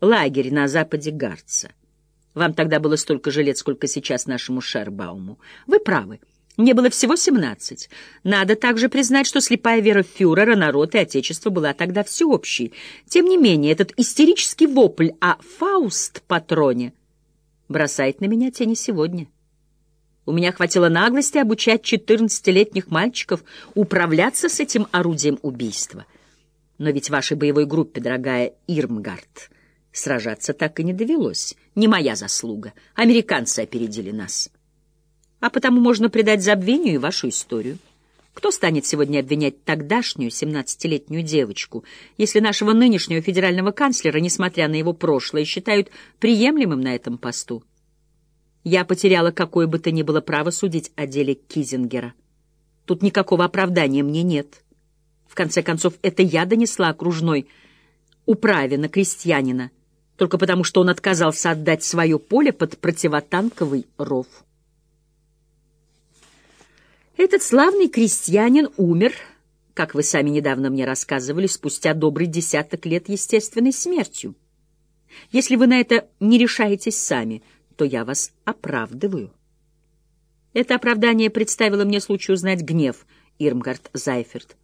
лагерь на западе Гарца. Вам тогда было столько же лет, сколько сейчас нашему Шербауму. Вы правы. Мне было всего семнадцать. Надо также признать, что слепая вера фюрера, народ и отечество была тогда всеобщей. Тем не менее, этот истерический вопль о Фауст-патроне бросает на меня тени сегодня. У меня хватило наглости обучать четырнадцатилетних мальчиков управляться с этим орудием убийства. Но ведь вашей боевой группе, дорогая Ирмгард, сражаться так и не довелось. Не моя заслуга. Американцы опередили нас. А потому можно предать забвению и вашу историю. Кто станет сегодня обвинять тогдашнюю семнадцатилетнюю девочку, если нашего нынешнего федерального канцлера, несмотря на его прошлое, считают приемлемым на этом посту? Я потеряла какое бы то ни было право судить о деле Кизингера. Тут никакого оправдания мне нет. В конце концов, это я донесла окружной управе на крестьянина, только потому что он отказался отдать свое поле под противотанковый ров. Этот славный крестьянин умер, как вы сами недавно мне рассказывали, спустя добрый десяток лет естественной смертью. Если вы на это не решаетесь сами — то я вас оправдываю. Это оправдание представило мне случай узнать гнев Ирмгард Зайферт.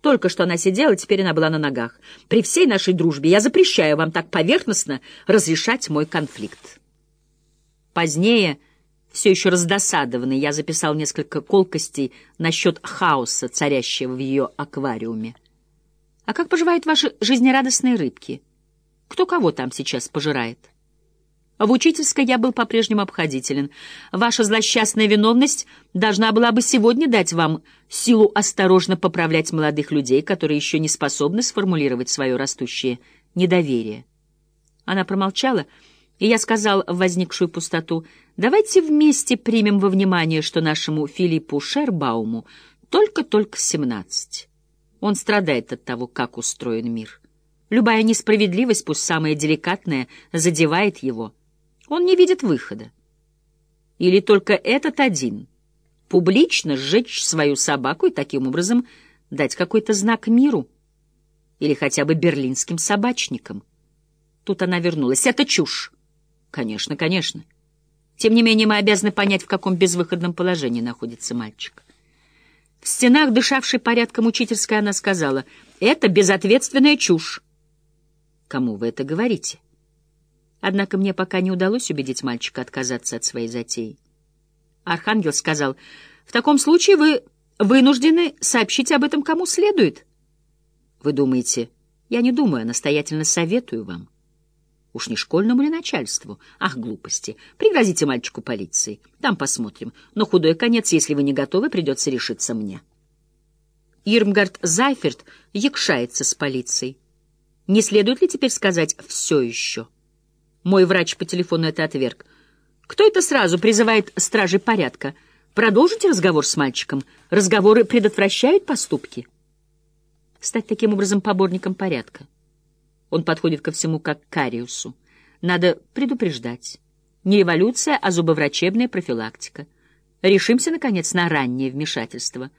Только что она сидела, теперь она была на ногах. При всей нашей дружбе я запрещаю вам так поверхностно разрешать мой конфликт. Позднее, все еще раздосадованный, я записал несколько колкостей насчет хаоса, царящего в ее аквариуме. А как поживают ваши жизнерадостные рыбки? Кто кого там сейчас пожирает? — в учительской я был по-прежнему обходителен. Ваша злосчастная виновность должна была бы сегодня дать вам силу осторожно поправлять молодых людей, которые еще не способны сформулировать свое растущее недоверие. Она промолчала, и я сказал в возникшую пустоту, «Давайте вместе примем во внимание, что нашему Филиппу Шербауму только-только семнадцать. Он страдает от того, как устроен мир. Любая несправедливость, пусть самая деликатная, задевает его». Он не видит выхода. Или только этот один — публично сжечь свою собаку и таким образом дать какой-то знак миру. Или хотя бы берлинским собачникам. Тут она вернулась. Это чушь. Конечно, конечно. Тем не менее, мы обязаны понять, в каком безвыходном положении находится мальчик. В стенах, дышавшей порядком учительской, она сказала, «Это безответственная чушь». Кому вы это говорите? Однако мне пока не удалось убедить мальчика отказаться от своей затеи. Архангел сказал, «В таком случае вы вынуждены сообщить об этом кому следует». «Вы думаете?» «Я не думаю, а настоятельно советую вам». Уж не школьному ли начальству? Ах, глупости. Пригрозите мальчику полиции. Там посмотрим. Но худой конец, если вы не готовы, придется решиться мне. Ирмгард Зайферт якшается с полицией. Не следует ли теперь сказать «все еще»? Мой врач по телефону это отверг. Кто это сразу призывает стражей порядка? Продолжите разговор с мальчиком. Разговоры предотвращают поступки. Стать таким образом поборником порядка. Он подходит ко всему как к Кариусу. Надо предупреждать. Не эволюция, а зубоврачебная профилактика. Решимся, наконец, на раннее вмешательство.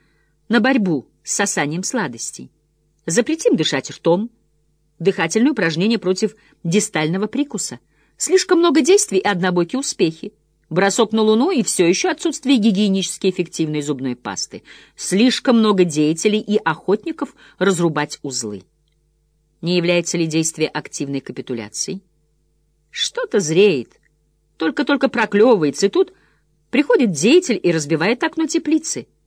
На борьбу с сосанием сладостей. Запретим дышать ртом. Дыхательные упражнения против дистального прикуса — Слишком много действий и однобокие успехи. Бросок на Луну и все еще отсутствие гигиенически эффективной зубной пасты. Слишком много деятелей и охотников разрубать узлы. Не является ли действие активной капитуляцией? Что-то зреет, только-только проклевывается, и тут приходит деятель и разбивает окно теплицы —